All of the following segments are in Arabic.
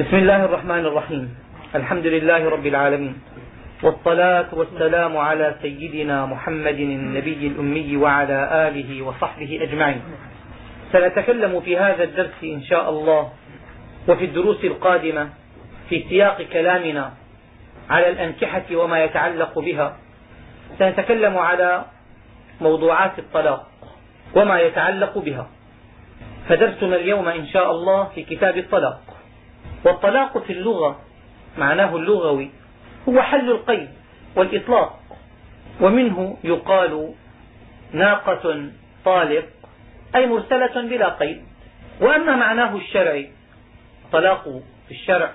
بسم الله الرحمن الرحيم. الحمد لله رب العالمين. والصلاة والسلام على سيدنا محمد النبي الأمي وعلى آله وصحبه أجمعين. سنتكلم في هذا الدرس إن شاء الله وفي الدروس القادمة في سياق كلامنا على الأنكحة وما يتعلق بها. سنتكلم على موضوعات الطلاق وما يتعلق بها. فدرسنا اليوم إن شاء الله في كتاب الطلاق. والطلاق في اللغة معناه اللغوي هو حل القيد والإطلاق. ومنه يقال ناقة طالق أي مرسلة بلا قيد. وأما معناه الشرعي طلاق في الشرع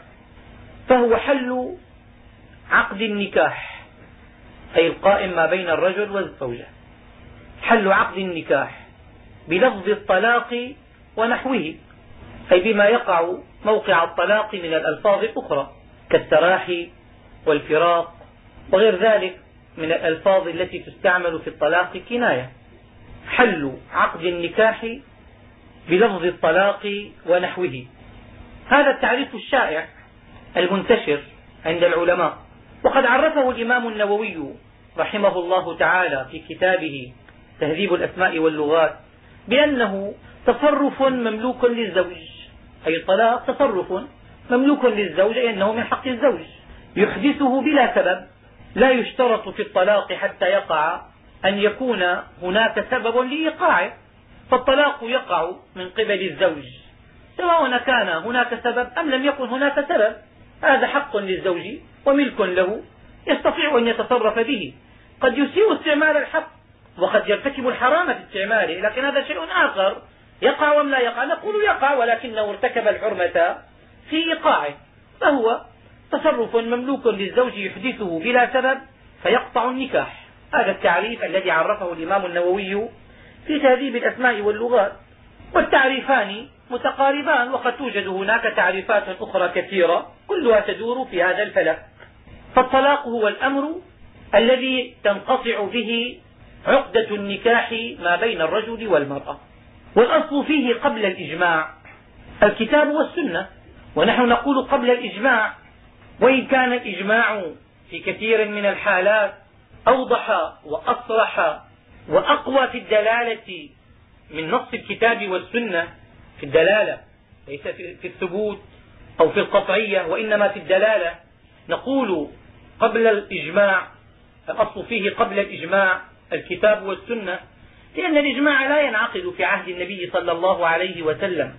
فهو حل عقد النكاح أي القائم ما بين الرجل والزوجة. حل عقد النكاح بلفظ الطلاق ونحوه أي بما يقع موقع الطلاق من الألفاظ الأخرى كالتراحي والفراق وغير ذلك من الألفاظ التي تستعمل في الطلاق كناية. حل عقد النكاح بلفظ الطلاق ونحوه. هذا التعريف الشائع المنتشر عند العلماء. وقد عرفه الإمام النووي رحمه الله تعالى في كتابه تهذيب الأسماء واللغات بأنه تصرف مملوك للزوج أي الطلاق تصرف مملوك للزوج أي أنه من حق الزوج. يحدثه بلا سبب. لا يشترط في الطلاق حتى يقع أن يكون هناك سبب لإيقاعه فالطلاق يقع من قبل الزوج. سواء كان هناك سبب أم لم يكن هناك سبب. هذا حق للزوج وملك له يستطيع أن يتصرف به. قد يسيء استعمال الحق وقد يرتكب الحرام في استعماله. لكن هذا شيء آخر. يقع ام لا يقع؟ نقول يقع ولكنه ارتكب الحرمة في إيقاعه. فهو تصرف مملوك للزوج يحدثه بلا سبب فيقطع النكاح. هذا التعريف الذي عرفه الإمام النووي في تهذيب الأسماء واللغات. والتعريفان متقاربان وقد توجد هناك تعريفات أخرى كثيرة كلها تدور في هذا الفلك. فالطلاق هو الأمر الذي تنقطع به عقدة النكاح ما بين الرجل والمرأة. والأصل فيه قبل الإجماع. الكتاب والسنة. ونحن نقول قبل الإجماع. وإن كان الإجماع في كثير من الحالات أوضح وأصرح وأقوى في الدلالة من نص الكتاب والسنة. في الدلالة ليس في الثبوت أو في القطعية وإنما في الدلالة. نقول قبل الإجماع الأصل فيه قبل الإجماع الكتاب والسنة. لأن الإجماع لا ينعقد في عهد النبي صلى الله عليه وسلم.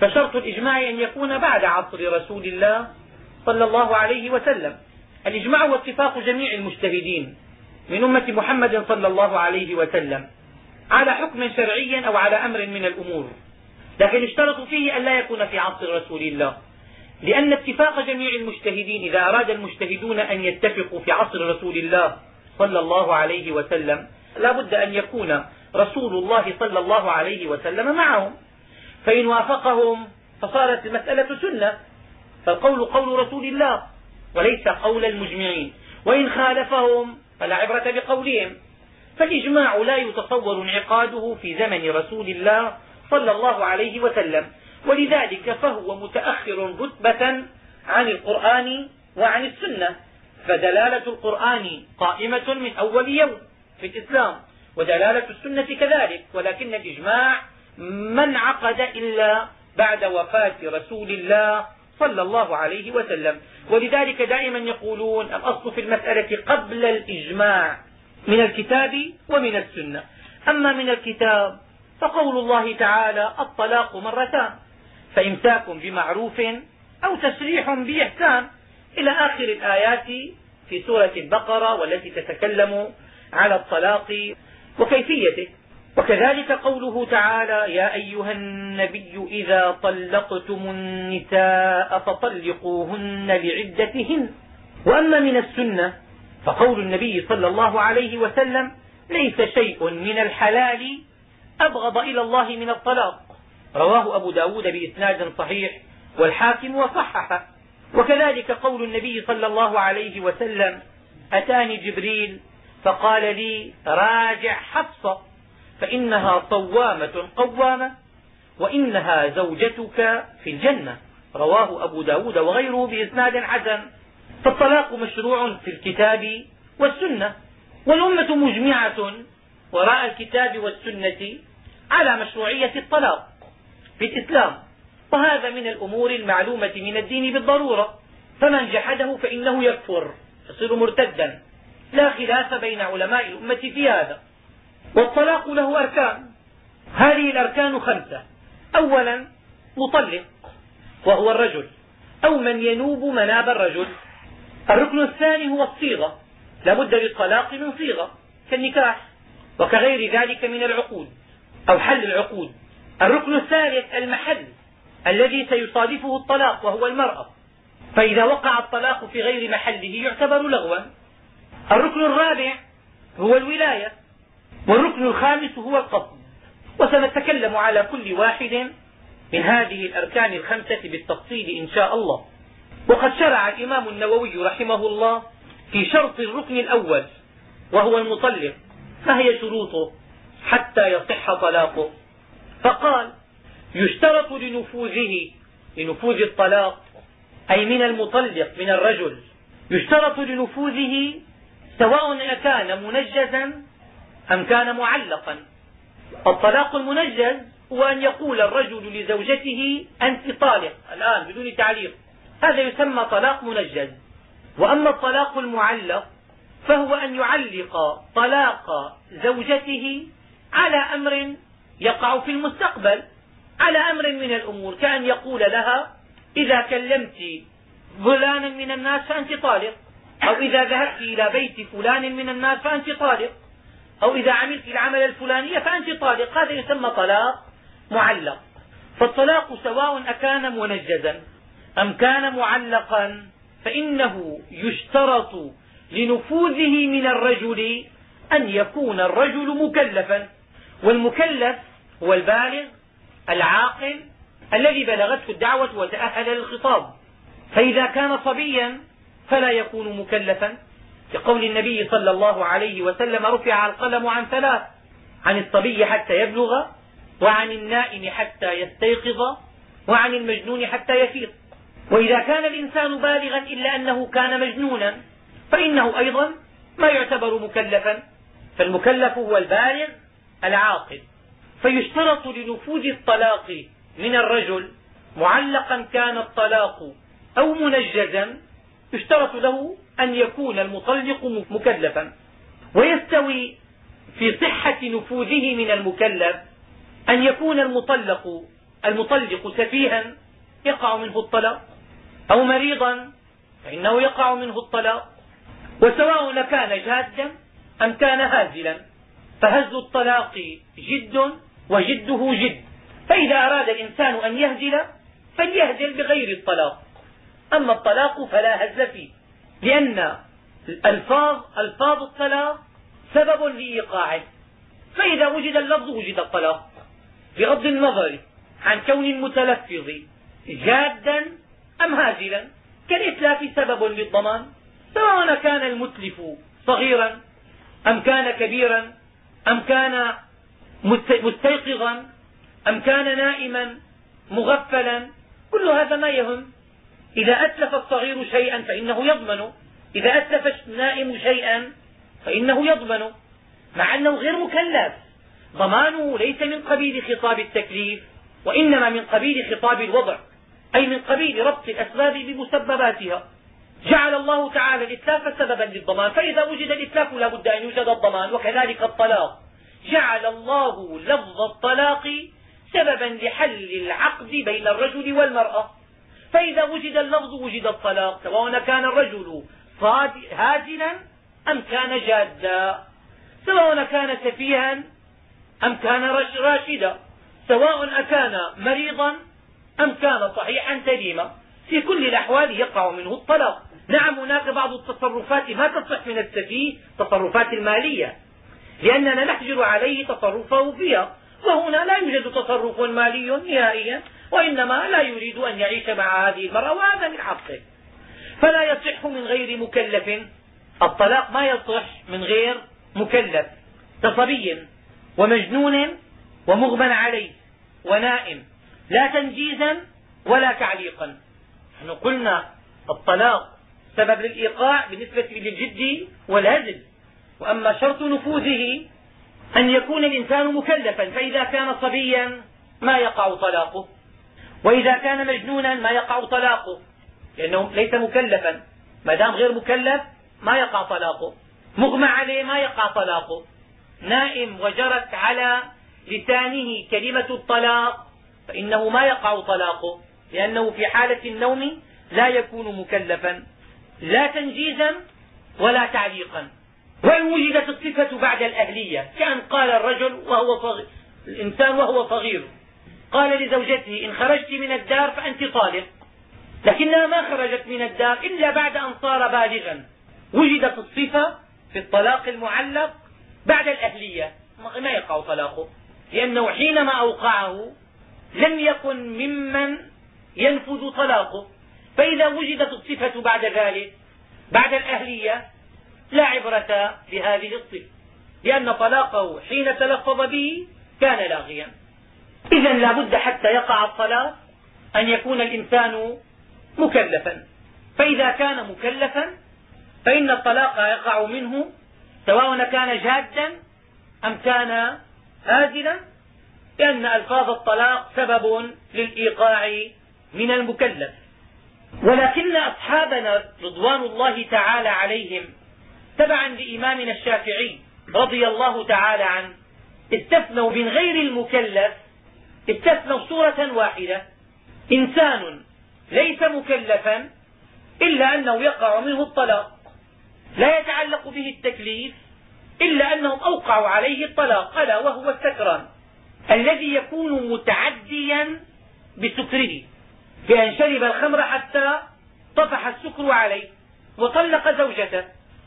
فشرط الإجماع أن يكون بعد عصر رسول الله صلى الله عليه وسلم. الإجماع هو اتفاق جميع المجتهدين من أمة محمد صلى الله عليه وسلم على حكم شرعي أو على أمر من الأمور. لكن اشترطوا فيه أن لا يكون في عصر رسول الله. لأن اتفاق جميع المجتهدين إذا أراد المجتهدون أن يتفقوا في عصر رسول الله صلى الله عليه وسلم لا بد أن يكون رسول الله صلى الله عليه وسلم معهم. فإن وافقهم فصارت المسألة سنة. فالقول قول رسول الله وليس قول المجمعين. وإن خالفهم فلا عبرة بقولهم. فالإجماع لا يتصور انعقاده في زمن رسول الله صلى الله عليه وسلم. ولذلك فهو متأخر رتبة عن القرآن وعن السنة. فدلالة القرآن قائمة من أول يوم في الإسلام. ودلالة السنة كذلك ولكن الإجماع ما انعقد إلا بعد وفاة رسول الله صلى الله عليه وسلم. ولذلك دائما يقولون الأصل في المسألة قبل الإجماع من الكتاب ومن السنة. أما من الكتاب فقول الله تعالى الطلاق مرتان فإمساك بمعروف أو تسريح بإحسان. إلى آخر الآيات في سورة البقرة والتي تتكلم على الطلاق وكيفيته. وكذلك قوله تعالى يا أيها النبي إذا طلقتم النساء فطلقوهن لعدتهن. وأما من السنة فقول النبي صلى الله عليه وسلم ليس شيء من الحلال أبغض إلى الله من الطلاق. رواه أبو ب داود بإسناد صحيح والحاكم وصححه. وكذلك قول النبي صلى الله عليه وسلم أتاني جبريل فقال لي راجع حفصة فإنها صوامة قوامة وإنها زوجتك في الجنة. رواه أبو ب داود وغيره بإسناد حسن. فالطلاق مشروع في الكتاب والسنة والأمة مجمعة وراء الكتاب والسنة على مشروعية الطلاق في الإسلام. وهذا من الأمور المعلومة من الدين بالضرورة. فمن جحده فإنه يكفر يصير مرتدا. لا خلاف بين علماء الأمة في هذا. والطلاق له أركان. هذه الأركان خمسة. أولا مطلق وهو الرجل. أو من ينوب مناب الرجل. الركن الثاني هو الصيغة. لا بد للطلاق من صيغة كالنكاح. وكغير ذلك من العقود أو حل العقود. الركن الثالث المحل الذي سيصادفه الطلاق وهو المرأة. فإذا وقع الطلاق في غير محله يعتبر لغوا. الركن الرابع هو الولاية والركن الخامس هو القصد. وسنتكلم على كل واحد من هذه الأركان الخمسة بالتفصيل إن شاء الله. وقد شرع الإمام النووي رحمه الله في شرط الركن الأول وهو المطلق ما هي شروطه حتى يصح طلاقه. فقال يشترط لنفوذه لنفوذ الطلاق أي من المطلق من الرجل يشترط لنفوذه سواء كان منجزا أم كان معلقا. الطلاق المنجز هو أن يقول الرجل لزوجته أنت طالق الآن بدون تعليق. هذا يسمى طلاق منجز. وأما الطلاق المعلق فهو أن يعلق طلاق زوجته على أمر يقع في المستقبل على أمر من الأمور كأن يقول لها إذا كلمت فلانا من الناس فأنت طالق. أو إذا ذهبت إلى بيت فلان من الناس فأنت طالق. أو إذا عملت العمل الفلاني فأنت طالق. هذا يسمى طلاق معلق. فالطلاق سواء أكان منجزا أم كان معلقا فإنه يشترط لنفوذه من الرجل أن يكون الرجل مكلفا. والمكلف هو البالغ العاقل الذي بلغته الدعوة وتأهل للخطاب. فإذا كان صبيا فلا يكون مكلفا. لقول النبي صلى الله عليه وسلم رفع القلم عن ثلاث عن الصبي حتى يبلغ وعن النائم حتى يستيقظ وعن المجنون حتى يفيق. وإذا كان الإنسان بالغا إلا أنه كان مجنونا فإنه أيضا ما يعتبر مكلفا. فالمكلف هو البالغ العاقل. فيشترط لنفوذ الطلاق من الرجل معلقا كان الطلاق أو منجزا يشترط له أن يكون المطلق مكلفا ويستوي في صحة نفوذه من المكلف أن يكون المطلق المطلق سفيها يقع منه الطلاق أو مريضا فإنه يقع منه الطلاق وسواء كان جادا أم كان هازلا. فهز الطلاق جد وجده جد. فإذا أراد الإنسان أن يهزل فليهزل بغير الطلاق. أما الطلاق فلا هزل فيه لأن الفاظ ألفاظ الطلاق سبب لإيقاعه فإذا وجد اللفظ وجد الطلاق. بغض النظر عن كون المتلفظ جادا أم هازلا كالإتلاف سبب للضمان. سواء كان المتلف صغيرا أم كان كبيرا أم كان مستيقظا أم كان نائما مغفلا كل هذا ما يهم إذا أتلف الصغير شيئا فإنه يضمن. إذا أتلف النائم شيئا فإنه يضمن. مع أنه غير مكلف. ضمانه ليس من قبيل خطاب التكليف وإنما من قبيل خطاب الوضع أي من قبيل ربط الأسباب بمسبباتها. جعل الله تعالى الإتلاف سببا للضمان فإذا وجد الإتلاف لا بد أن يوجد الضمان وكذلك الطلاق. جعل الله لفظ الطلاق سببا لحل العقد بين الرجل والمرأة. فإذا وجد اللفظ وجد الطلاق سواء كان الرجل هازلا أم كان جادا. سواء كان سفيها أم كان راشدا. سواء أكان مريضا أم كان صحيحا سليما. في كل الأحوال يقع منه الطلاق. نعم هناك بعض التصرفات ما تصح من السفيه تصرفات المالية لأننا نحجر عليه تصرفه فيها. وهنا لا يوجد تصرف مالي نهائيا. وإنما لا يريد أن يعيش مع هذه المرأة وهذا من حقه. فلا يصح من غير مكلف. الطلاق ما يصح من غير مكلف. كصبي ومجنون ومغمى عليه ونائم. لا تنجيزا ولا تعليقا. نحن قلنا الطلاق سبب للإيقاع بالنسبة للجد والهزل. وأما شرط نفوذه أن يكون الإنسان مكلفا فإذا كان صبيا ما يقع طلاقه. وإذا كان مجنونا ما يقع طلاقه لأنه ليس مكلفا. ما دام غير مكلف ما يقع طلاقه. مغمى عليه ما يقع طلاقه. نائم وجرت على لسانه كلمة الطلاق فإنه ما يقع طلاقه لأنه في حالة النوم لا يكون مكلفا. لا تنجيزا ولا تعليقا. وإن وجدت الصفة بعد الأهلية كأن قال الرجل وهو صغير الإنسان وهو صغير. قال لزوجته إن خرجت من الدار فأنت طالق. لكنها ما خرجت من الدار إلا بعد أن صار بالغا. وجدت الصفة في الطلاق المعلق بعد الأهلية. ما يقع طلاقه؟ لأنه حينما أوقعه لم يكن ممن ينفذ طلاقه. فإذا وجدت الصفة بعد ذلك بعد الأهلية لا عبرة بهذه الصفة. لأن طلاقه حين تلفظ به كان لاغيا. إذا لا بد حتى يقع الطلاق أن يكون الإنسان مكلفا. فإذا كان مكلفا فإن الطلاق يقع منه سواء كان جادا أم كان هازلا لأن ألفاظ الطلاق سبب للإيقاع من المكلف. ولكن أصحابنا رضوان الله تعالى عليهم تبعا لإمامنا الشافعي رضي الله تعالى عنه استثنوا من غير المكلف استثنوا صورة واحدة. إنسان ليس مكلفا إلا أنه يقع منه الطلاق. لا يتعلق به التكليف إلا أنهم أوقعوا عليه الطلاق ألا وهو السكران الذي يكون متعديا بسكره بأن شرب الخمر حتى طفح السكر عليه وطلق زوجته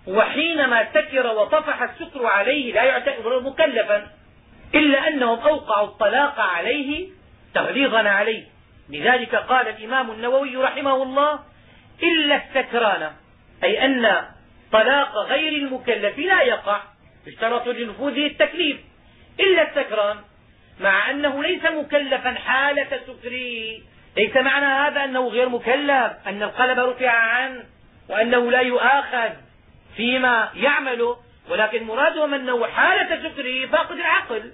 وحينما سكر وطفح السكر عليه لا يعتبر مكلفا. إلا أنهم أوقعوا الطلاق عليه تغليظا عليه. لذلك قال الإمام النووي رحمه الله إلا السكران أي أن طلاق غير المكلف لا يقع اشترط لنفوذه التكليف. إلا السكران مع أنه ليس مكلفا حالة سكره ليس معنى هذا أنه غير مكلف أن القلب رفع عنه وأنه لا يؤاخذ فيما يعمله ولكن مرادهم أنه حالة سكره فاقد العقل.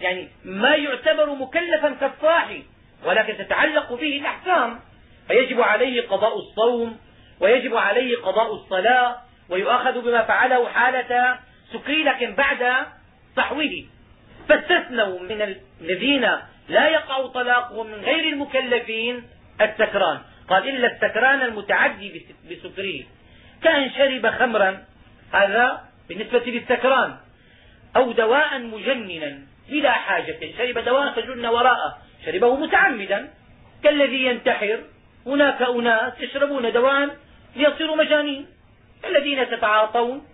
يعني ما يعتبر مكلفا كالصاحي ولكن تتعلق به الأحكام. فيجب عليه قضاء الصوم ويجب عليه قضاء الصلاة ويؤاخذ بما فعله حالة سكري لكن بعد صحوه. فاستثنوا من الذين لا يقع طلاقهم من غير المكلفين السكران. قال إلا السكران المتعدي بسكره كأن شرب خمرا هذا بالنسبة للسكران. أو دواء مجننا. بلا حاجة. شرب دواء فجن وراءه. شربه متعمدا. كالذي ينتحر. هناك أناس يشربون دواء ليصيروا مجانين. الذين تتعاطون.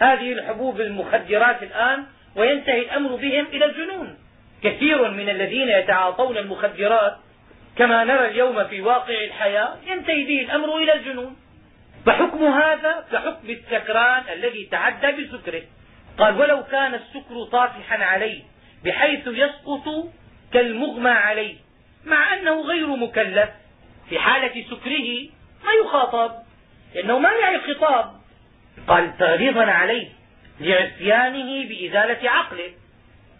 هذه الحبوب المخدرات الآن وينتهي الأمر بهم إلى الجنون. كثير من الذين يتعاطون المخدرات. كما نرى اليوم في واقع الحياة ينتهي به الأمر إلى الجنون. فحكم هذا كحكم السكران الذي تعدى بسكره. قال ولو كان السكر طافحا عليه بحيث يسقط كالمغمى عليه مع أنه غير مكلف. في حالة سكره ما يخاطب لأنه ما يعي الخطاب قال تغليظا عليه لعصيانه بإزالة عقله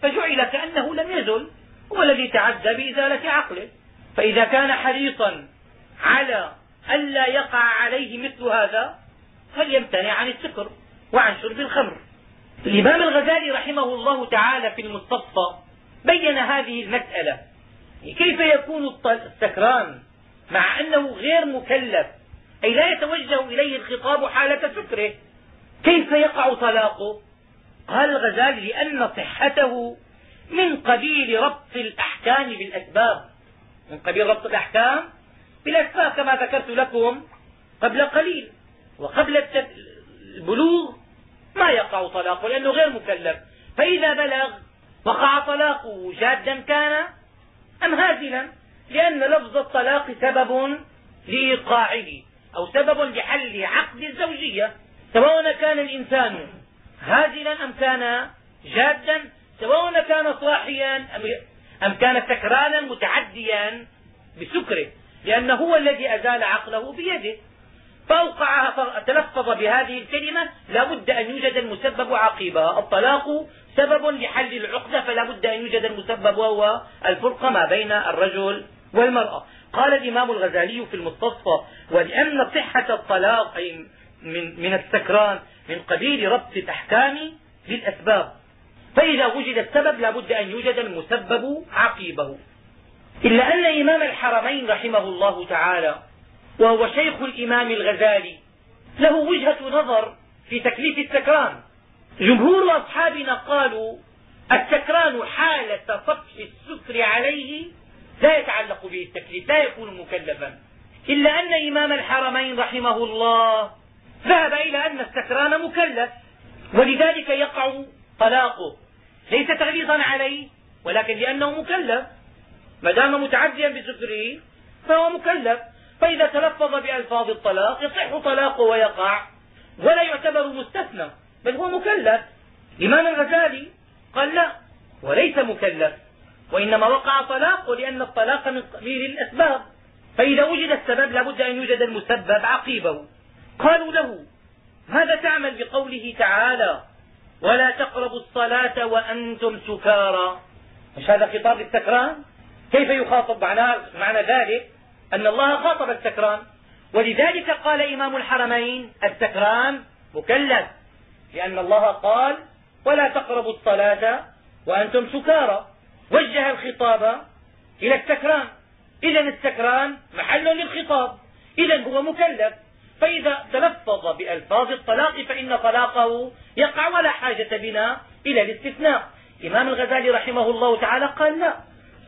فجعل كأنه لم يزل هو الذي تعدى بإزالة عقله. فإذا كان حريصا على ألا يقع عليه مثل هذا فليمتنع عن السكر وعن شرب الخمر. الإمام الغزالي رحمه الله تعالى في المستصفى بين هذه المسألة. كيف يكون السكران مع أنه غير مكلف؟ أي لا يتوجه إليه الخطاب حالة سكره كيف يقع طلاقه؟ قال الغزالي لأن صحته من قبيل ربط الأحكام بالأسباب. من قبيل ربط الأحكام بالأسباب كما ذكرت لكم قبل قليل. وقبل البلوغ ما يقع طلاقه لأنه غير مكلف. فإذا بلغ وقع طلاقه جادا كان أم هازلا؟ لأن لفظ الطلاق سبب لإيقاعه أو سبب لحل عقد الزوجية. سواء كان الإنسان هازلا أم كان جادا سواء كان صاحيا أم كان سكرانا متعديا بسكره لأنه هو الذي أزال عقله بيده. فأوقعها تلفظ بهذه الكلمة لا بد أن يوجد المسبب عقيبها الطلاق سبب لحل العقدة فلا بد أن يوجد المسبب وهو الفرقة ما بين الرجل والمرأة. قال الإمام الغزالي في المستصفى ولأن صحة الطلاق أي من, من السكران من قبيل ربط الأحكام للأسباب. فإذا وجد السبب لا بد أن يوجد المسبب عقيبه. إلا أن إمام الحرمين رحمه الله تعالى وهو شيخ الإمام الغزالي. له وجهة نظر في تكليف السكران جمهور أصحابنا قالوا السكران حالة سطوة السكر عليه لا يتعلق به التكليف لا يكون مكلفا. إلا أن إمام الحرمين رحمه الله ذهب إلى أن السكران مكلف ولذلك يقع طلاقه. ليس تغليظا عليه ولكن لأنه مكلف. ما دام متعديا بسكره فهو مكلف. فإذا تلفظ بألفاظ الطلاق يصح طلاقه ويقع ولا يعتبر مستثنى بل هو مكلف. الإمام الغزالي قال لا وليس مكلف وإنما وقع طلاقه لأن الطلاق من قبيل الأسباب. فإذا وجد السبب لا بد أن يوجد المسبب عقيبه. قالوا له ماذا تعمل بقوله تعالى ولا تقربوا الصلاة وأنتم سكارى مش هذا خطاب للسكران كيف يخاطب معنى ذلك؟ أن الله خاطب السكران. ولذلك قال إمام الحرمين السكران مكلف لأن الله قال ولا تقربوا الصلاة وأنتم سكارى. وجه الخطاب إلى السكران. إذا السكران محل للخطاب. إذا هو مكلف. فإذا تلفظ بألفاظ الطلاق فإن طلاقه يقع ولا حاجة بنا إلى الاستثناء. إمام الغزالي رحمه الله تعالى قال لا.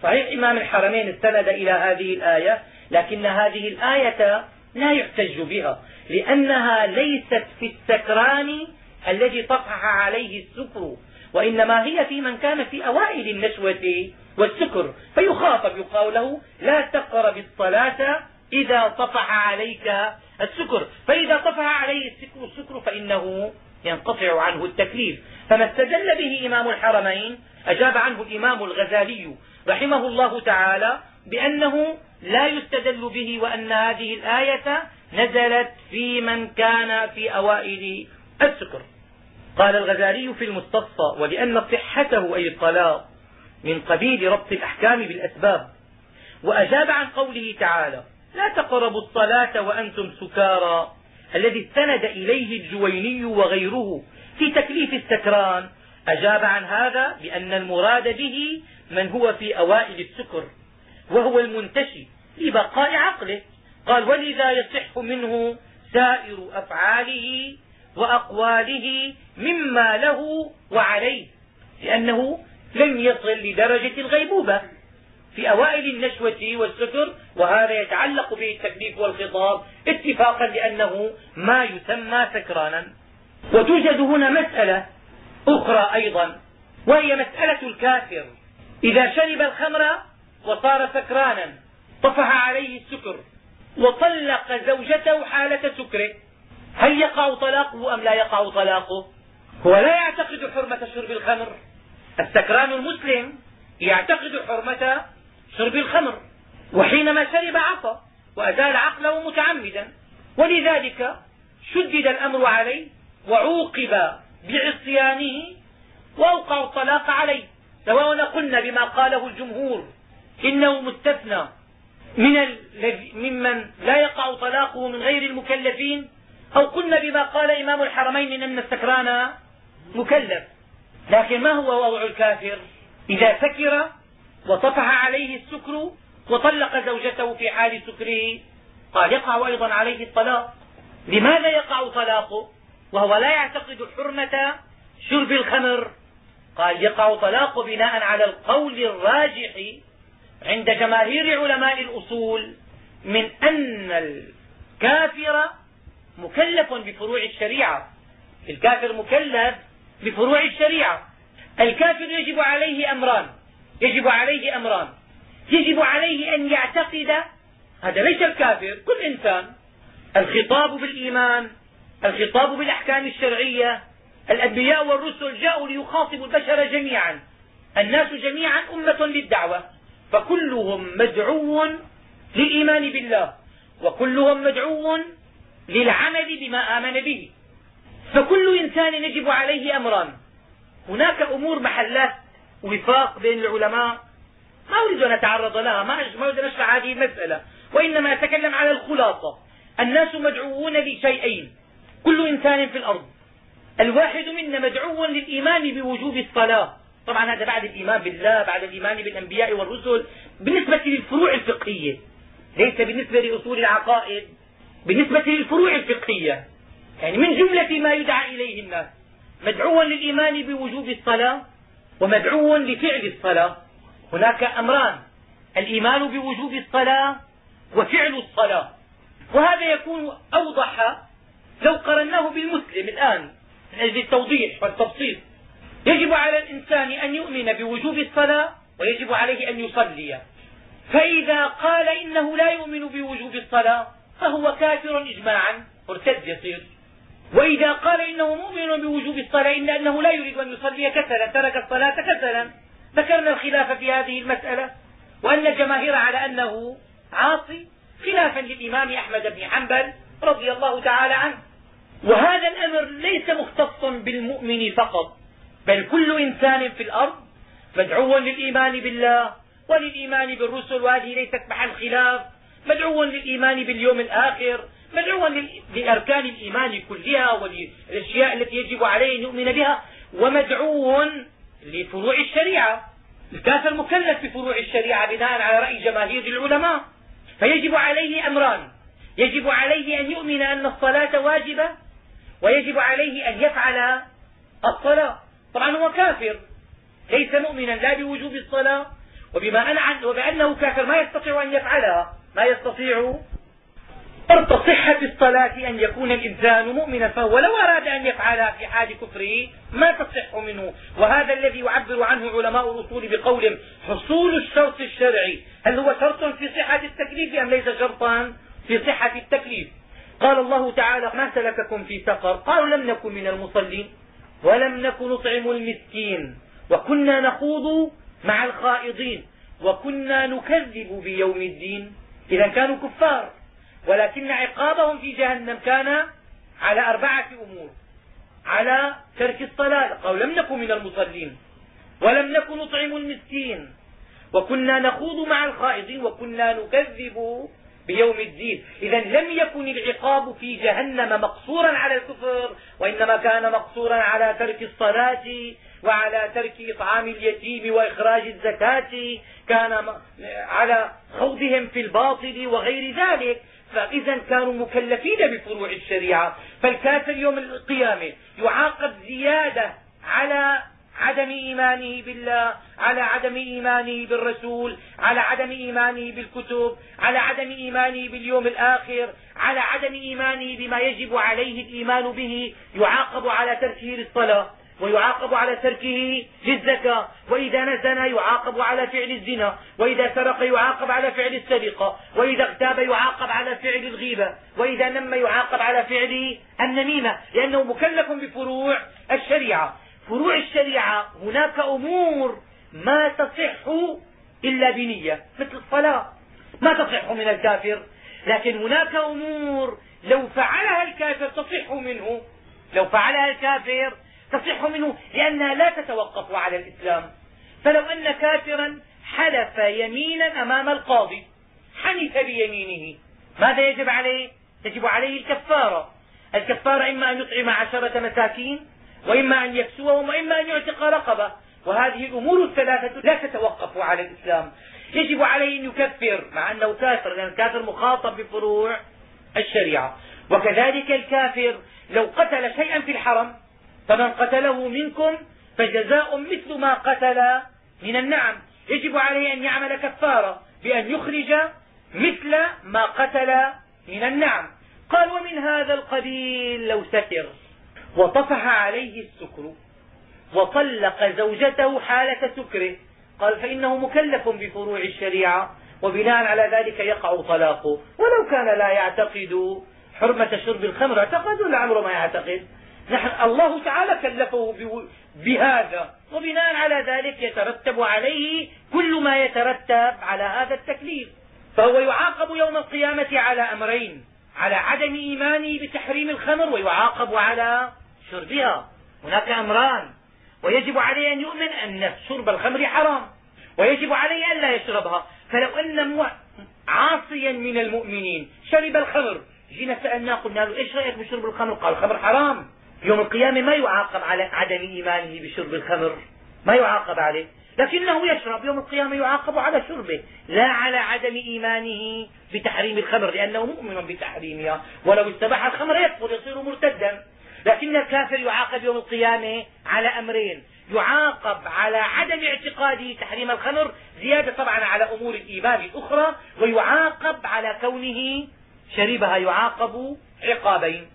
صحيح إمام الحرمين استند إلى هذه الآية. لكن هذه الآية لا يحتج بها لأنها ليست في السكران الذي طفح عليه السكر وإنما هي في من كان في أوائل النشوة والسكر فيخاطب يقال له لا تقرب الصلاة إذا طفح عليك السكر فإذا طفح عليه السكر السكر فإنه ينقطع عنه التكليف. فما استدل به إمام الحرمين أجاب عنه الإمام الغزالي رحمه الله تعالى بأنه لا يستدل به وأن هذه الآية نزلت في من كان في أوائل السكر قال الغزالي في المستصفى ولأن صحته أي الطلاق من قبيل ربط الأحكام بالأسباب. وأجاب عن قوله تعالى لا تقربوا الصلاة وأنتم سكارى. الذي استند إليه الجويني وغيره في تكليف السكران. أجاب عن هذا بأن المراد به من هو في أوائل السكر وهو المنتشي لبقاء عقله. قال ولذا يصح منه سائر أفعاله وأقواله مما له وعليه لأنه لم يصل لدرجة الغيبوبة. في أوائل النشوة والسكر وهذا يتعلق به التكليف والخطاب اتفاقا لأنه ما يسمى سكرانا. وتوجد هنا مسألة أخرى أيضا وهي مسألة الكافر. إذا شرب الخمر وصار سكرانا طفح عليه السكر وطلق زوجته حالة سكره. هل يقع طلاقه أم لا يقع طلاقه؟ هو لا يعتقد حرمة شرب الخمر. السكران المسلم يعتقد حرمة شرب الخمر. وحينما شرب عصى وأزال عقله متعمدا ولذلك شدد الأمر عليه وعوقب بعصيانه وأوقعوا الطلاق عليه سواء قلنا بما قاله الجمهور. إنه مستثنى من ممن لا يقع طلاقه من غير المكلفين. أو قلنا بما قال إمام الحرمين أن السكران مكلف. لكن ما هو وضع الكافر؟ إذا سكر وطفح عليه السكر وطلق زوجته في حال سكره قال يقع أيضا عليه الطلاق. لماذا يقع طلاقه؟ وهو لا يعتقد حرمة شرب الخمر. قال يقع طلاقه بناء على القول الراجح عند جماهير علماء الأصول من أن الكافر مكلف بفروع الشريعة. الكافر مكلف بفروع الشريعة. الكافر يجب عليه أمران. يجب عليه أمران. يجب عليه أن يعتقد هذا ليس الكافر كل إنسان. الخطاب بالإيمان الخطاب بالأحكام الشرعية. الأنبياء والرسل جاءوا ليخاطبوا البشر جميعا. الناس جميعا أمة للدعوة فكلهم مدعو للإيمان بالله وكلهم مدعو للعمل بما آمن به. فكل إنسان يجب عليه أمران. هناك أمور محلات وفاق بين العلماء. ما أريد أن أتعرض لها ما أريد أن أشرح هذه المسألة. وإنما أتكلم على الخلاصة. الناس مدعوون لشيئين. كل إنسان في الأرض. الواحد منا مدعو للإيمان بوجوب الصلاة. طبعا هذا بعد الإيمان بالله بعد الإيمان بالأنبياء والرسل. بالنسبة للفروع الفقهية ليس بالنسبة لأصول العقائد بالنسبة للفروع الفقهية. يعني من جملة ما يدعى إليه الناس مدعو للإيمان بوجوب الصلاة ومدعو لفعل الصلاة. هناك أمران الإيمان بوجوب الصلاة وفعل الصلاة. وهذا يكون أوضح لو قرناه بالمسلم الآن من أجل التوضيح والتبسيط يجب على الإنسان أن يؤمن بوجوب الصلاة ويجب عليه أن يصلي. فإذا قال إنه لا يؤمن بوجوب الصلاة فهو كافر إجماعا مرتد يصير. وإذا قال إنه مؤمن بوجوب الصلاة إلا أنه لا يريد أن يصلي كسلا ترك الصلاة كسلا. ذكرنا الخلاف في هذه المسألة وأن الجماهير على أنه عاصي خلافا للإمام أحمد بن حنبل رضي الله تعالى عنه. وهذا الأمر ليس مختصا بالمؤمن فقط. بل كل إنسان في الأرض مدعو للإيمان بالله وللإيمان بالرسل وهذه ليست محل خلاف. مدعو للإيمان باليوم الآخر مدعو لأركان الإيمان كلها وللأشياء التي يجب عليه أن يؤمن بها ومدعو لفروع الشريعة. الكافر مكلف بفروع الشريعة بناء على رأي جماهير العلماء. فيجب عليه أمران. يجب عليه أن يؤمن أن الصلاة واجبة ويجب عليه أن يفعل الصلاة. طبعا هو كافر. ليس مؤمنا لا بوجوب الصلاة وبما وبأنه كافر. ما يستطيع أن يفعلها. ما يستطيع شرط صحة الصلاة أن يكون الإنسان مؤمنا. فهو لو أراد أن يفعلها في حال كفره ما تصح منه. وهذا الذي يعبر عنه علماء الأصول بقول حصول الشرط الشرعي. هل هو شرط في صحة التكليف أم ليس شرطا في صحة التكليف؟ قال الله تعالى ما سلككم في سقر؟ قالوا لم نكن من المصلين. ولم نكن نطعم المسكين. وكنا نخوض مع الخائضين. وكنا نكذب بيوم الدين. إذا كانوا كفار. ولكن عقابهم في جهنم كان على أربعة أمور. على ترك الصلاة. قالوا لم نكن من المصلين. ولم نكن نطعم المسكين. وكنا نخوض مع الخائضين. وكنا نكذب بيوم الدين. إذا لم يكن العقاب في جهنم مقصورا على الكفر وإنما كان مقصورا على ترك الصلاة وعلى ترك إطعام اليتيم وإخراج الزكاة كان على خوضهم في الباطل وغير ذلك. فإذا كانوا مكلفين بفروع الشريعة. فالكافر يوم القيامة يعاقب زيادة على عدم إيمانه بالله على عدم إيمانه بالرسول على عدم إيمانه بالكتب على عدم إيمانه باليوم الآخر على عدم إيمانه بما يجب عليه الإيمان به يعاقب على تركه للصلاة ويعاقب على تركه للزكاة وإذا نزن يعاقب على فعل الزنا وإذا سرق يعاقب على فعل السرقة وإذا اغتاب يعاقب على فعل الغيبة وإذا نم يعاقب على فعل النميمة لأنه مكلف بفروع الشريعة. فروع الشريعة هناك أمور ما تصح إلا بنية مثل الصلاة. ما تصح من الكافر لكن هناك أمور لو فعلها الكافر تصح منه. لو فعلها الكافر تصح منه لأنها لا تتوقف على الإسلام. فلو أن كافرا حلف يمينا أمام القاضي حنث بيمينه ماذا يجب عليه؟ يجب عليه الكفارة. الكفارة إما أن يطعم عشرة مساكين وإما أن يكسوهم وإما أن يعتق رقبة. وهذه الأمور الثلاثة لا تتوقف على الإسلام. يجب عليه أن يكفر مع أنه كافر لأن الكافر مخاطب بفروع الشريعة. وكذلك الكافر لو قتل شيئا في الحرم فمن قتله منكم فجزاء مثل ما قتل من النعم. يجب عليه أن يعمل كفارة بأن يخرج مثل ما قتل من النعم. قال ومن هذا القبيل لو ستر. وطفح عليه السكر وطلق زوجته حالة سكره. قال فإنه مكلف بفروع الشريعة وبناء على ذلك يقع طلاقه. ولو كان لا يعتقد حرمة شرب الخمر اعتقد ولا عمره ما يعتقد. نحن الله تعالى كلفه بهذا. وبناء على ذلك يترتب عليه كل ما يترتب على هذا التكليف. فهو يعاقب يوم القيامة على أمرين على عدم إيمانه بتحريم الخمر ويعاقب على شربها هناك أمران. ويجب عليه أن يؤمن أن شرب الخمر حرام. ويجب عليه أن لا يشربها. فلو أن عاصيا من المؤمنين شرب الخمر. جينا سألناه قلنا له إيش رأيك بشرب الخمر؟ قال الخمر حرام. يوم القيامة ما يعاقب على عدم إيمانه بشرب الخمر. ما يعاقب عليه. لكنه يشرب. يوم القيامة يعاقب على شربه. لا على عدم إيمانه بتحريم الخمر لأنه مؤمن بتحريمها. ولو استباح الخمر يكفر يصير مرتدا. لكن الكافر يعاقب يوم القيامة على أمرين. يعاقب على عدم اعتقاده تحريم الخمر زيادة طبعا على أمور الإيمان الأخرى ويعاقب على كونه شربها يعاقب عقابين.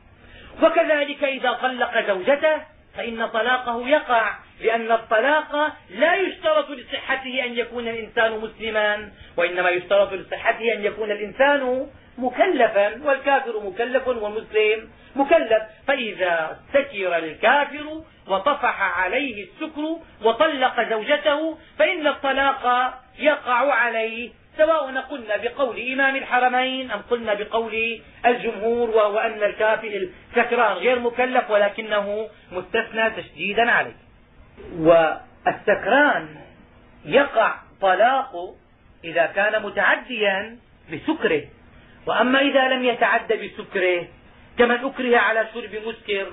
وكذلك إذا طلق زوجته فإن طلاقه يقع لأن الطلاق لا يشترط لصحته أن يكون الإنسان مسلما وإنما يشترط لصحته أن يكون الإنسان مكلفا والكافر مكلف والمسلم مكلف. فإذا سكر الكافر وطفح عليه السكر وطلق زوجته فإن الطلاق يقع عليه سواء قلنا بقول إمام الحرمين أم قلنا بقول الجمهور وهو أن الكافر السكران غير مكلف ولكنه مستثنى تشديدا عليه. والسكران يقع طلاق إذا كان متعديا بسكره. وأما إذا لم يتعد بسكره كمن أكره على شرب مسكر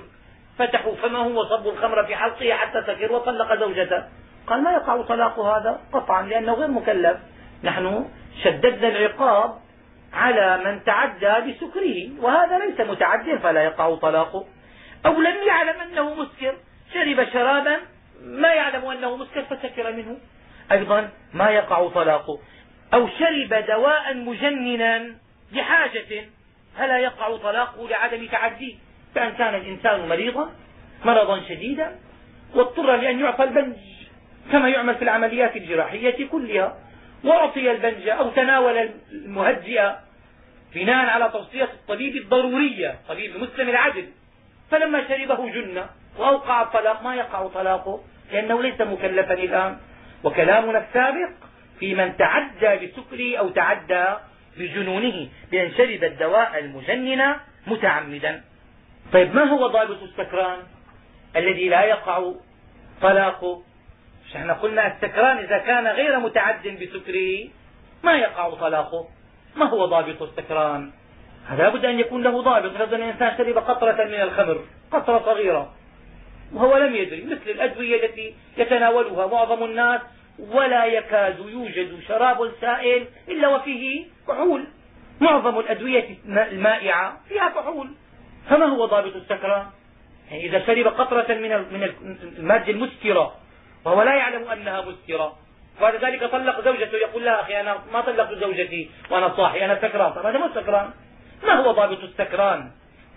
فتحوا فمه وصبوا الخمر في حلقه حتى سكر وطلق زوجته. قال ما يقع طلاق هذا؟ قطعا لأنه غير مكلف. نحن شددنا العقاب على من تعدى بسكره وهذا ليس متعد فلا يقع طلاقه. أو لم يعلم أنه مسكر شرب شرابا ما يعلم أنه مسكر فسكر منه. أيضا ما يقع طلاقه. أو شرب دواء مجننا لحاجة فلا يقع طلاقه لعدم تعديه فإن كان الإنسان مريضا مرضا شديدا واضطر لأن يعطى البنج كما يعمل في العمليات الجراحية كلها. وأعطي البنج أو تناول المهدئ بناء على توصية الطبيب الضرورية طبيب مسلم العدل. فلما شربه جن وأوقع الطلاق ما يقع طلاقه لأنه ليس مكلفا الآن. وكلامنا السابق في من تعدى بسكره أو تعدى بجنونه بأن شرب الدواء المجنن متعمدا. طيب ما هو ضابط السكران الذي لا يقع طلاقه؟ إحنا قلنا السكران إذا كان غير متعد بسكره ما يقع طلاقه. ما هو ضابط السكران؟ هذا لابد أن يكون له ضابط هذا الإنسان شرب قطرة من الخمر قطرة صغيرة وهو لم يدري مثل الأدوية التي يتناولها معظم الناس ولا يكاد يوجد شراب سائل إلا وفيه كحول. معظم الأدوية المائعة فيها كحول. فما هو ضابط السكران يعني إذا شرب قطرة من المادة المسكرة وهو لا يعلم أنها مسكرة بعد ذلك طلق زوجته يقول لها أخي أنا ما طلقت زوجتي وأنا صاحي أنا سكران. طب هذا مو سكران. ما هو ضابط السكران؟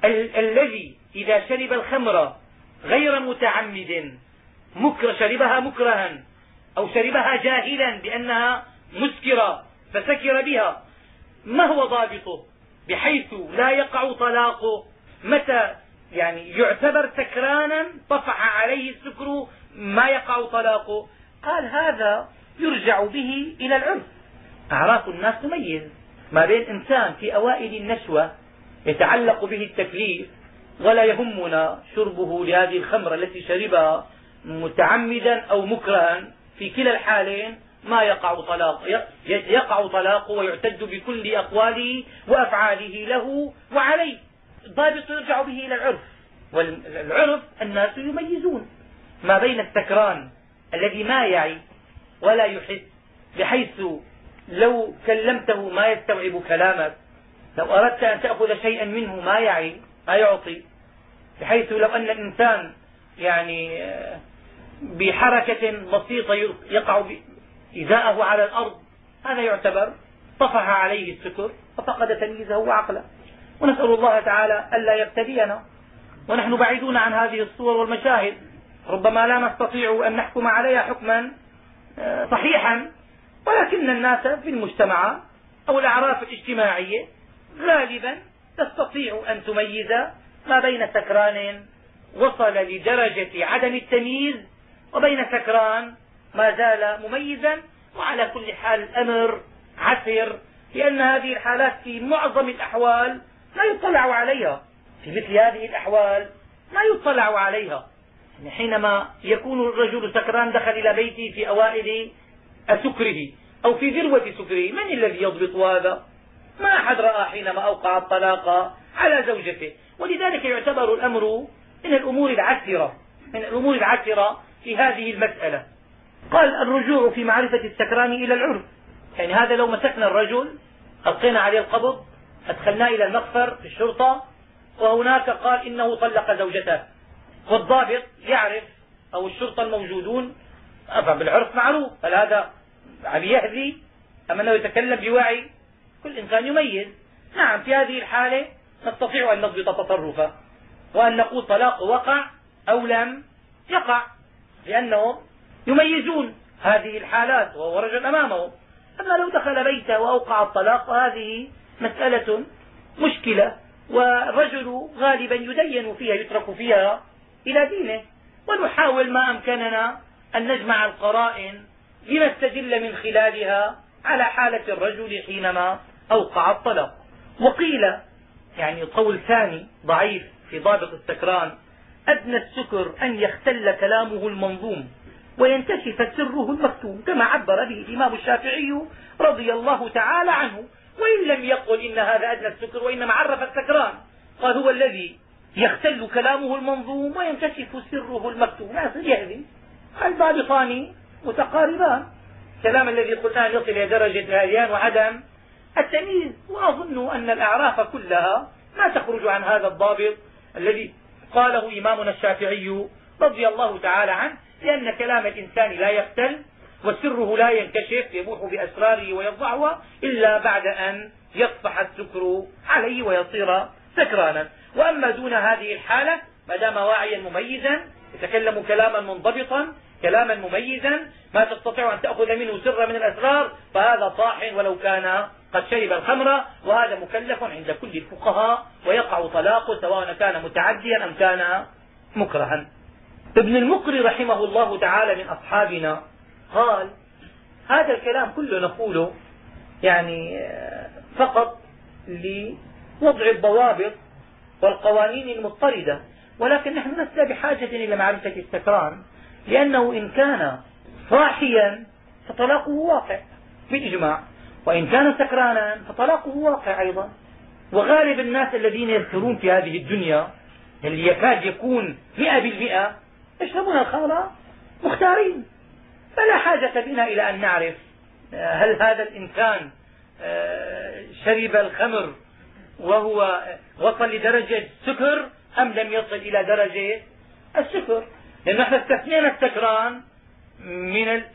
ال الذي إذا شرب الخمر غير متعمد مكره شربها مكرها أو شربها جاهلا بأنها مسكرة فسكر بها. ما هو ضابطه؟ بحيث لا يقع طلاقه. متى يعني يعتبر سكرانا طفح عليه السكر ما يقع طلاقه؟ قال هذا يرجع به إلى العرف أعراف الناس تميز ما بين إنسان في أوائل النشوة يتعلق به التكليف ولا يهمنا شربه لهذه الخمر التي شربها متعمدا أو مكرها. في كلا الحالين ما يقع طلاق يقع طلاقه ويعتد بكل أقواله وأفعاله له وعليه. الضابط يرجع به إلى العرف. والعرف الناس يميزون ما بين السكران الذي ما يعي ولا يحس بحيث لو كلمته ما يستوعب كلامك لو أردت أن تأخذ شيئا منه ما يعي ما يعطي بحيث لو أن الإنسان يعني بحركة بسيطة يقع إزاءه على الأرض. هذا يعتبر طفح عليه السكر ففقد تمييزه وعقله. ونسأل الله تعالى ألا يبتلينا. ونحن بعيدون عن هذه الصور والمشاهد. ربما لا نستطيع أن نحكم عليها حكما آه، صحيحا. ولكن الناس في المجتمع أو الأعراف الاجتماعية غالبا تستطيع أن تميز ما بين سكران وصل لدرجة عدم التمييز وبين سكران ما زال مميزا وعلى كل حال الأمر عسر لأن هذه الحالات في معظم الأحوال لا يطلع عليها. في مثل هذه الأحوال لا يطلع عليها. يعني حينما يكون الرجل سكران دخل إلى بيته في أوائل سكره أو في ذروة سكره من الذي يضبط هذا؟ ما أحد رأى حينما أوقع الطلاق على زوجته. ولذلك يعتبر الأمر من الأمور العسرة من الأمور العسرة في هذه المسألة. قال الرجوع في معرفة السكران إلى العرف. يعني هذا لو مسكنا الرجل ألقينا عليه القبض أدخلناه إلى المخفر في الشرطة وهناك قال إنه طلق زوجته. والضابط يعرف أو الشرطة الموجودون بالعرف معروف هل هذا عم يهذي أم أنه يتكلم بوعي؟ كل إنسان يميز. نعم في هذه الحالة نستطيع أن نضبط تصرفه وأن نقول طلاق وقع أو لم يقع. لأنهم يميزون هذه الحالات وهو رجل أمامه أما لو دخل بيته وأوقع الطلاق هذه مسألة مشكلة والرجل غالبا يدين فيها يترك فيها إلى دينه. ونحاول ما أمكننا أن نجمع القرائن لنستدل من خلالها على حالة الرجل حينما أوقع الطلاق. وقيل يعني قول ثاني ضعيف في ضابط السكران أدنى السكر أن يختل كلامه المنظوم وينكشف سره المكتوم كما عبر به الإمام الشافعي رضي الله تعالى عنه. وإن لم يقل إن هذا أدنى السكر وإنما عرف السكران قال هو الذي يختل كلامه المنظوم وينكشف سره المكتوم. لا يهدي الضابطان متقاربان. الكلام الذي قلناه يصل إلى درجة الهذيان وعدم التمييز. وأظن أن الأعراف كلها ما تخرج عن هذا الضابط الذي قاله إمامنا الشافعي رضي الله تعالى عنه لأن كلام الإنسان لا يختل وسره لا ينكشف يبوح بأسراره ويضعها إلا بعد أن يصفح السكر عليه ويصير سكرانا. وأما دون هذه الحالة ما دام واعيا مميزا يتكلم كلاما منضبطا كلاما مميزا ما تستطيع أن تأخذ منه سرا من الأسرار فهذا صاح ولو كان قد شرب الخمر وهذا مكلف عند كل الفقهاء ويقع طلاقه سواء كان متعديا أم كان مكرها. ابن المقري رحمه الله تعالى من أصحابنا قال هذا الكلام كله نقوله يعني فقط لوضع الضوابط والقوانين المضطردة. ولكن نحن لسنا بحاجة إلى معرفة السكران لأنه إن كان صاحيا فطلاقه واقع بالإجماع وإن كان سكرانا فطلاقه واقع أيضا. وغالب الناس الذين يسكرون في هذه الدنيا اللي يكاد يكون مئة بالمئة يشربون الخمر مختارين. فلا حاجة بنا إلى أن نعرف هل هذا الإنسان آه، شرب الخمر وهو وصل لدرجة السكر أم لم يصل إلى درجة السكر؟ لأن إحنا استثنينا السكران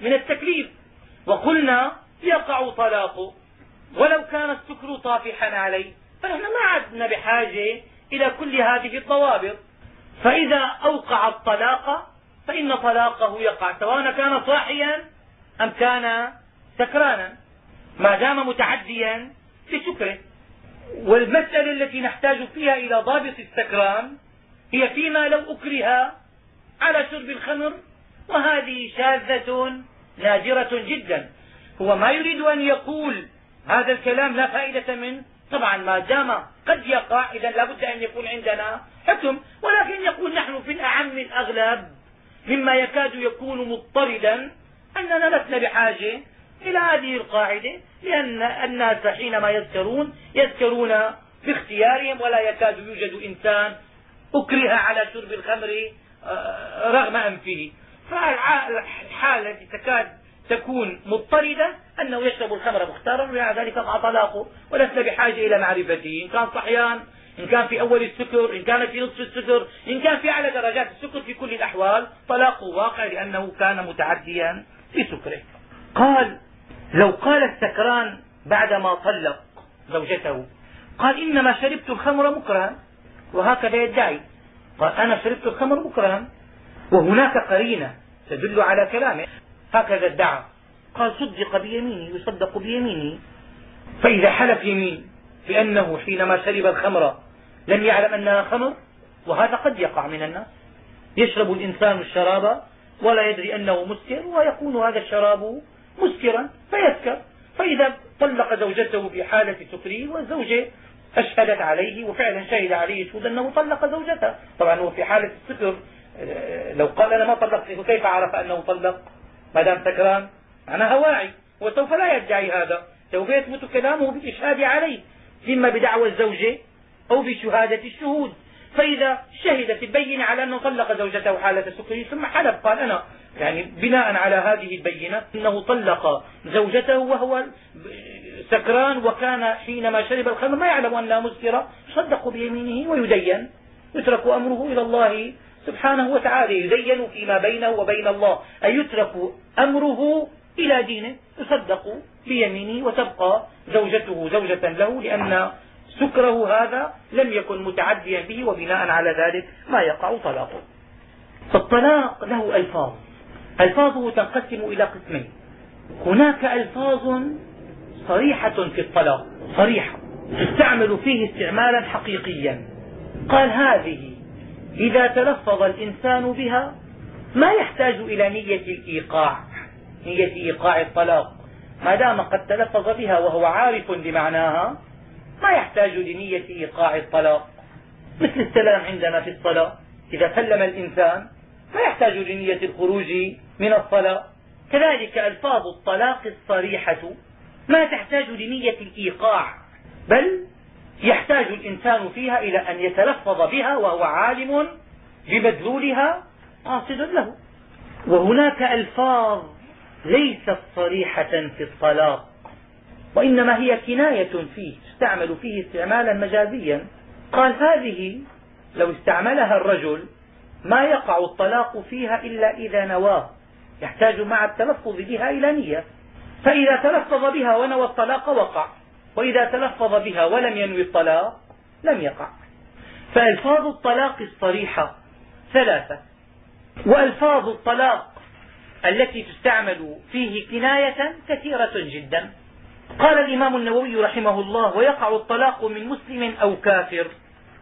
من التكليف. وقلنا يقع طلاقه. ولو كان السكر طافحا عليه فنحن ما عدنا بحاجة إلى كل هذه الضوابط. فإذا أوقع الطلاق فإن طلاقه يقع سواء كان صاحيا أم كان سكرانا. ما دام متعديا بسكره والمسألة التي نحتاج فيها إلى ضابط السكران هي فيما لو أكره على شرب الخمر وهذه شاذة نادرة جدا. هو ما يريد أن يقول هذا الكلام لا فائدة منه. طبعا ما دام قد يقع إذا لا بد أن يكون عندنا حكم. ولكن يقول نحن في الأعم الأغلب مما يكاد يكون مضطردا أننا لسنا بحاجة إلى هذه القاعدة لأن الناس حينما يذكرون يذكرون باختيارهم ولا يكاد يوجد إنسان أكره على شرب الخمر آه، رغم أنفه. فالحالة التي تكاد تكون مضطردة أنه يشرب الخمر مختارا ومع ذلك مع طلاقه ولسنا بحاجة إلى معرفته إن كان صحيان إن كان في أول السكر إن كان في نصف السكر إن كان في أعلى درجات السكر في كل الأحوال طلاقه واقع لأنه كان متعديا في سكره قال لو قال السكران بعدما طلق زوجته قال إنما شربت الخمر مكرها وهكذا يدعي. قال أنا شربت الخمر مكرها وهناك قرينة تدل على كلامه. هكذا ادعى. قال صدق بيمينه يصدق بيمينه فإذا حلف يمين بأنه حينما شرب الخمر لم يعلم أنها خمر وهذا قد يقع من الناس. يشرب الإنسان الشراب ولا يدري أنه مسكر ويكون هذا الشراب مسكرا فيسكر. فإذا طلق زوجته في حالة سكره والزوجة أشهدت عليه وفعلا شهد عليه شهود أنه طلق زوجته. طبعا هو في حالة السكر آه، لو قال أنا ما طلقت كيف عرف أنه طلق؟ ما دام سكران أنا هواعي وسوف لا يدعي هذا. سوف يثبت كلامه بالإشهاد عليه إما بدعوى الزوجة أو بشهادة الشهود. فإذا شهدت البينة على أنه طلق زوجته حالة سكره ثم حلف قال أنا. يعني بناء على هذه البينة أنه طلق زوجته وهو سكران وكان حينما شرب الخمر ما يعلم أنها مسكرة يصدق بيمينه ويدين. يترك أمره إلى الله سبحانه وتعالى يدين فيما بينه وبين الله. أي يترك أمره إلى دينه؟ يصدق بيمينه وتبقى زوجته زوجة له لأن سكره هذا لم يكن متعديا به وبناء على ذلك ما يقع طلاقه. فالطلاق له ألفاظ. ألفاظه تنقسم إلى قسمين. هناك ألفاظ صريحة في الطلاق صريحة تستعمل فيه استعمالا حقيقيا. قال هذه إذا تلفظ الإنسان بها ما يحتاج إلى نية الإيقاع نية إيقاع الطلاق. ما دام قد تلفظ بها وهو عارف بمعناها ما يحتاج لنية إيقاع الطلاق. مثل السلام عندنا في الصلاة. إذا سلم الإنسان ما يحتاج لنية الخروج من الصلاة. كذلك ألفاظ الطلاق الصريحة ما تحتاج لنية الإيقاع بل يحتاج الإنسان فيها إلى أن يتلفظ بها وهو عالم بمدلولها قاصد له. وهناك ألفاظ ليست صريحة في الطلاق وإنما هي كناية فيه تستعمل فيه استعمالا مجازيا. قال هذه لو استعملها الرجل ما يقع الطلاق فيها إلا إذا نواه يحتاج مع التلفظ بها إلى نية. فإذا تلفظ بها ونوى الطلاق وقع. وإذا تلفظ بها ولم ينوي الطلاق لم يقع. فألفاظ الطلاق الصريحة ثلاثة. وألفاظ الطلاق التي تستعمل فيه كناية كثيرة جدا. قال الإمام النووي رحمه الله ويقع الطلاق من مسلم أو كافر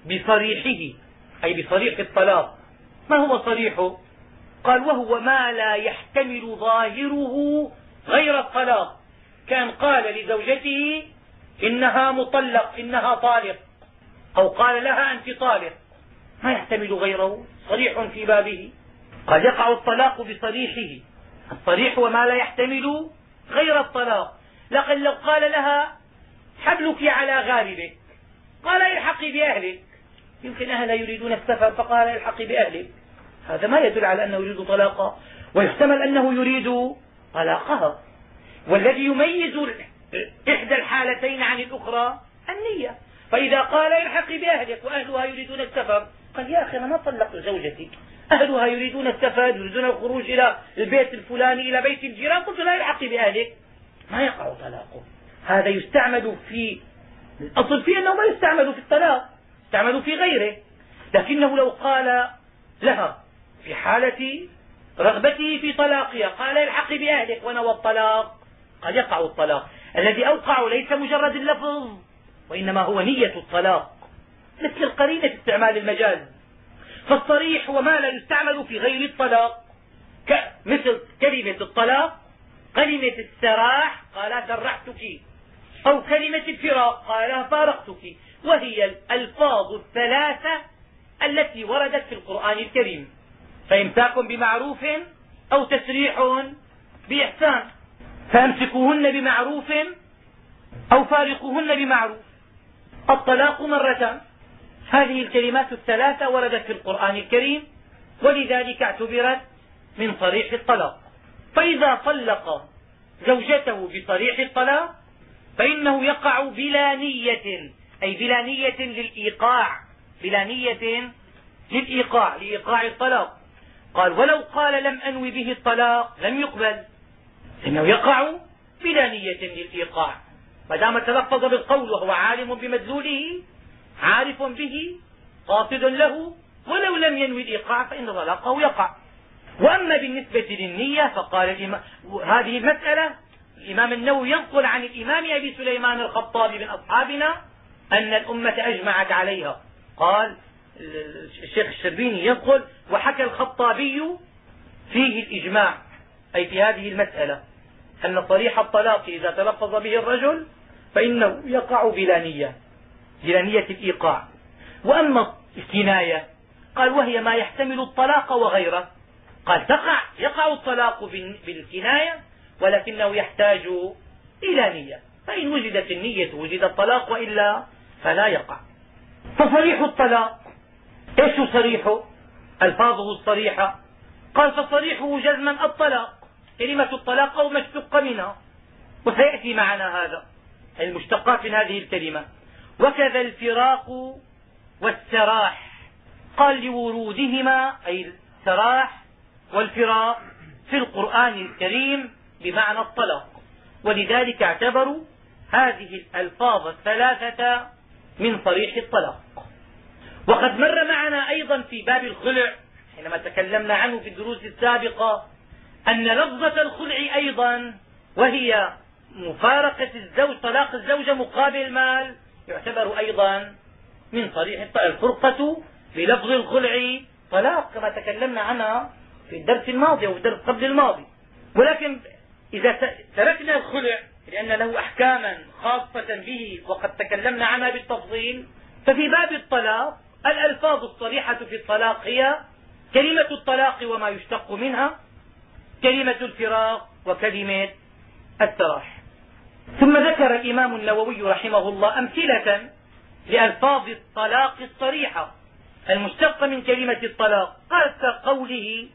بصريحه. أي بصريح الطلاق. ما هو صريحه قال وهو ما لا يحتمل ظاهره غير الطلاق. كان قال لزوجته إنها مطلق إنها طالق. أو قال لها أنت طالق. ما يحتمل غيره. صريح في بابه. قد يقع الطلاق بصريحه. الصريح هو ما لا يحتمل غير الطلاق. لكن لو قال لها حبلك على غالبك قال الحقي بأهلك. يمكن أهلها يريدون السفر فقال الحقي بأهلك. هذا ما يدل على أنه يريد طلاقها. ويحتمل أنه يريد طلاقها. والذي يميز إحدى الحالتين عن الأخرى النية. فإذا قال الحقي بأهلك وأهلها يريدون السفر قال يا أخي أنا ما طلقت زوجتي. أهلها يريدون السفر يريدون الخروج إلى البيت الفلاني إلى بيت الجيران. قلت لا الحقي بأهلك. ما يقع طلاقه. هذا يستعمل في الأصل فيه أنه ما يستعمل في الطلاق يستعمل في غيره. لكنه لو قال لها في حالة رغبته في طلاقها قال الحقي بأهلك ونوى الطلاق قد يقع الطلاق. الذي أوقع ليس مجرد اللفظ وإنما هو نية الطلاق مثل القرينة في استعمال المجاز. فالصريح هو ما لا يستعمل في غير الطلاق. مثل كلمة الطلاق كلمة السراح قال سرحتك أو كلمة الفراق قال فارقتك. وهي الألفاظ الثلاثة التي وردت في القرآن الكريم. فإمساك بمعروف أو تسريح بإحسان. فامسكوهن بمعروف أو فارقوهن بمعروف. الطلاق مرتان. هذه الكلمات الثلاثة وردت في القرآن الكريم ولذلك اعتبرت من صريح الطلاق. فإذا طلق زوجته بصريح الطلاق فإنه يقع بلا نية أي بلا نية للإيقاع. بلا نية للإيقاع لإيقاع الطلاق. قال ولو قال لم أنوي به الطلاق لم يقبل. إنه يقع بلا نية للإيقاع. ما دام تلفظ بالقول وهو عالم بمدلوله عارف به قاصد له ولو لم ينوي الإيقاع فإن طلاقه يقع. وأما بالنسبة للنية فقال الإمام هذه المسألة الإمام النووي ينقل عن الإمام أبي سليمان الخطابي من أصحابنا أن الأمة أجمعت عليها. قال الشيخ الشربيني ينقل وحكى الخطابي فيه الإجماع. أي في هذه المسألة أن صريح الطلاق إذا تلفظ به الرجل فإنه يقع بلا نية بلا نية الإيقاع. وأما الكناية قال وهي ما يحتمل الطلاق وغيره. قال تقع يقع الطلاق بالكناية ولكنه يحتاج إلى نية. فإن وجدت النية وجد الطلاق وإلا فلا يقع. فصريح الطلاق إيش صريحه؟ ألفاظه الصريحة. قال فصريحه جزما الطلاق. كلمة الطلاق أو ما اشتق منها. وسيأتي معنا هذا المشتقات من هذه الكلمة. وكذا الفراق والسراح. قال لورودهما أي السراح والفراق في القرآن الكريم بمعنى الطلاق. ولذلك اعتبروا هذه الألفاظ الثلاثة من صريح الطلاق. وقد مر معنا أيضا في باب الخلع حينما تكلمنا عنه في الدروس السابقة أن لفظة الخلع أيضا وهي مفارقة الزوج طلاق الزوجة مقابل المال يعتبر أيضا من صريح الفرقة بلفظ الخلع. طلاق كما تكلمنا عنها في الدرس الماضي في الدرس قبل الماضي. ولكن إذا تركنا الخلع لأن له أحكاما خاصة به وقد تكلمنا عنها بالتفصيل ففي باب الطلاق الألفاظ الصريحة في الطلاق هي كلمة الطلاق وما يشتق منها كلمة الفراق وكلمة السراح ثم ذكر الإمام النووي رحمه الله أمثلة لألفاظ الطلاق الصريحة. المشتقة من كلمة الطلاق. قال كقوله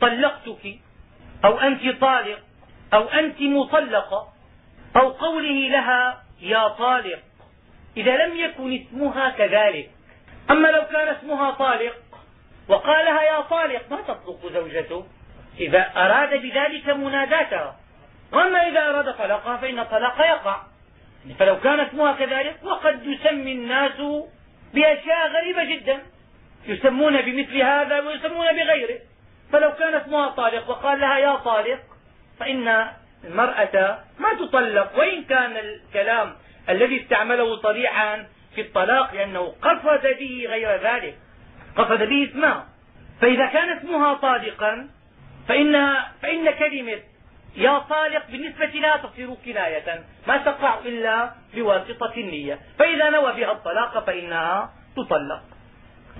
طلقتك أو أنت طالق أو أنت مطلقة أو قوله لها يا طالق إذا لم يكن اسمها كذلك. أما لو كان اسمها طالق وقالها يا طالق ما تطلق زوجته. إذا أراد بذلك مناداتها واما إذا أراد طلاقها فإن الطلاق يقع. فلو كان اسمها كذلك وقد يسمي الناس بأشياء غريبة جدا. يسمون بمثل هذا ويسمون بغيره. فلو كان اسمها طالق وقال لها يا طالق فإن المرأة ما تطلق. وإن كان الكلام الذي استعمله صريحا في الطلاق لأنه قصد به غير ذلك قصد به اسمها فإذا كان اسمها طالقا فإن, فإن كلمة يا طالق بالنسبة لها تصير كناية. ما تقع إلا بواسطة النية. فإذا نوى بها الطلاق فإنها تطلق.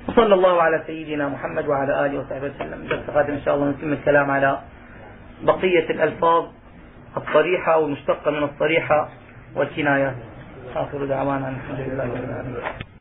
وصلى الله على سيدنا محمد وعلى آله وصحبه وسلم. درس غدا إن شاء الله نتم الكلام على بقية الألفاظ الصريحة والمشتقة من الصريحة والكنايات آخر دعوانا الحمد لله رب العالمين.